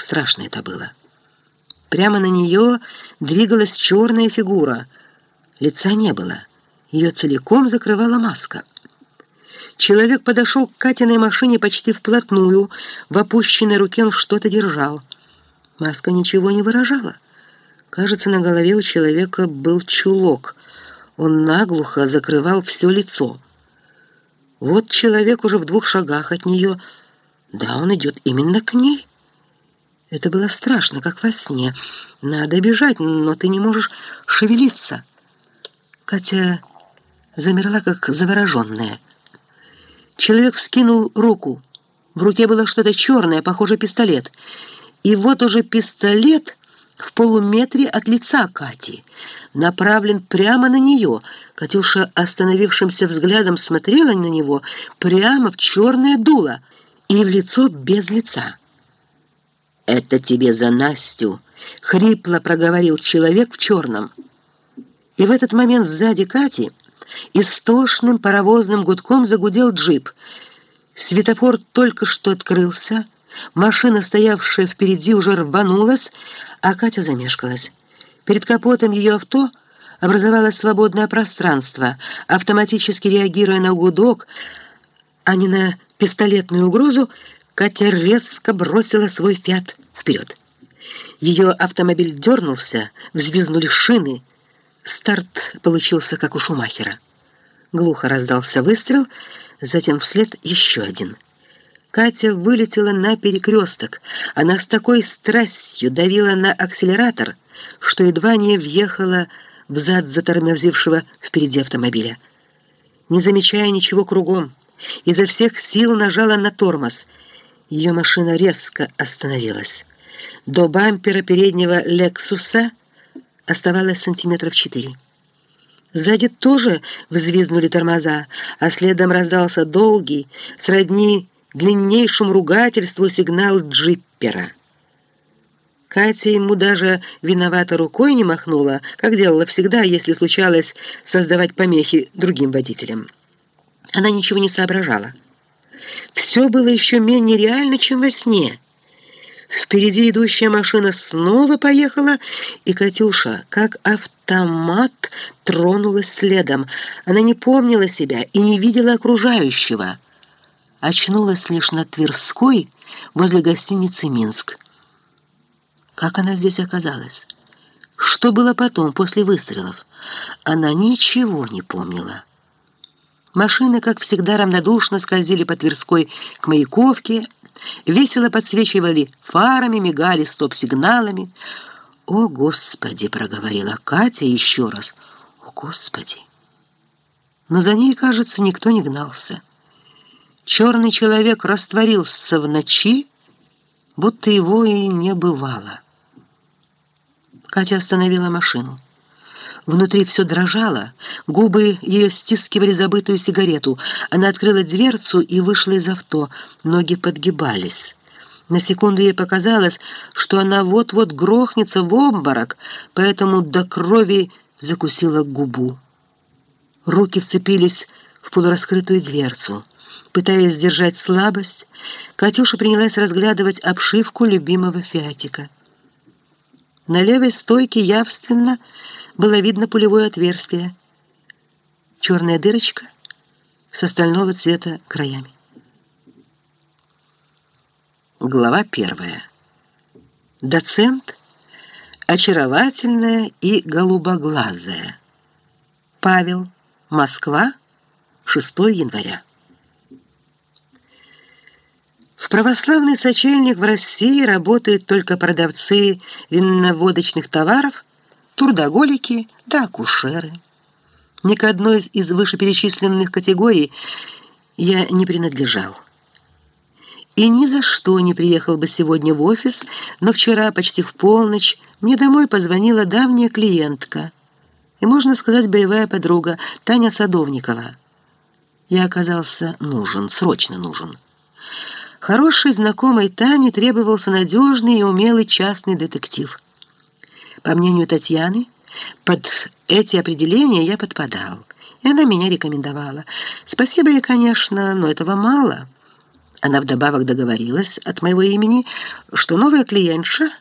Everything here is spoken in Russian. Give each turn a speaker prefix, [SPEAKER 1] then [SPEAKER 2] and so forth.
[SPEAKER 1] как страшно это было. Прямо на нее двигалась черная фигура. Лица не было. Ее целиком закрывала маска. Человек подошел к Катиной машине почти вплотную. В опущенной руке он что-то держал. Маска ничего не выражала. Кажется, на голове у человека был чулок. Он наглухо закрывал все лицо. Вот человек уже в двух шагах от нее. Да, он идет именно к ней. Это было страшно, как во сне. Надо бежать, но ты не можешь шевелиться. Катя замерла, как завороженная. Человек вскинул руку. В руке было что-то черное, похоже, пистолет. И вот уже пистолет в полуметре от лица Кати, направлен прямо на нее. Катюша остановившимся взглядом смотрела на него прямо в черное дуло и в лицо без лица. «Это тебе за Настю!» — хрипло проговорил человек в черном. И в этот момент сзади Кати истошным паровозным гудком загудел джип. Светофор только что открылся, машина, стоявшая впереди, уже рванулась, а Катя замешкалась. Перед капотом ее авто образовалось свободное пространство, автоматически реагируя на гудок, а не на пистолетную угрозу, Катя резко бросила свой «Фиат» вперед. Ее автомобиль дернулся, взвизнули шины. Старт получился, как у Шумахера. Глухо раздался выстрел, затем вслед еще один. Катя вылетела на перекресток. Она с такой страстью давила на акселератор, что едва не въехала в зад затормозившего впереди автомобиля. Не замечая ничего кругом, изо всех сил нажала на тормоз. Ее машина резко остановилась. До бампера переднего «Лексуса» оставалось сантиметров четыре. Сзади тоже взвизгнули тормоза, а следом раздался долгий, сродни длиннейшему ругательству сигнал джиппера. Катя ему даже виновато рукой не махнула, как делала всегда, если случалось создавать помехи другим водителям. Она ничего не соображала. Все было еще менее реально, чем во сне — Впереди идущая машина снова поехала, и Катюша, как автомат, тронулась следом. Она не помнила себя и не видела окружающего. Очнулась лишь на Тверской, возле гостиницы «Минск». Как она здесь оказалась? Что было потом, после выстрелов? Она ничего не помнила. Машины, как всегда, равнодушно скользили по Тверской к Маяковке, Весело подсвечивали фарами, мигали стоп-сигналами. «О, Господи!» — проговорила Катя еще раз. «О, Господи!» Но за ней, кажется, никто не гнался. Черный человек растворился в ночи, будто его и не бывало. Катя остановила машину. Внутри все дрожало, губы ее стискивали забытую сигарету. Она открыла дверцу и вышла из авто. Ноги подгибались. На секунду ей показалось, что она вот-вот грохнется в обморок, поэтому до крови закусила губу. Руки вцепились в полураскрытую дверцу. Пытаясь сдержать слабость, Катюша принялась разглядывать обшивку любимого фиатика. На левой стойке явственно было видно пулевое отверстие, черная дырочка с остального цвета краями. Глава первая. Доцент очаровательная и голубоглазая. Павел, Москва, 6 января. В православный сочельник в России работают только продавцы винноводочных товаров – трудоголики да акушеры. Ни к одной из вышеперечисленных категорий я не принадлежал. И ни за что не приехал бы сегодня в офис, но вчера почти в полночь мне домой позвонила давняя клиентка и, можно сказать, боевая подруга Таня Садовникова. Я оказался нужен, срочно нужен. Хорошей знакомой Тане требовался надежный и умелый частный детектив – по мнению Татьяны, под эти определения я подпадал, и она меня рекомендовала. Спасибо ей, конечно, но этого мало. Она вдобавок договорилась от моего имени, что новая клиентша —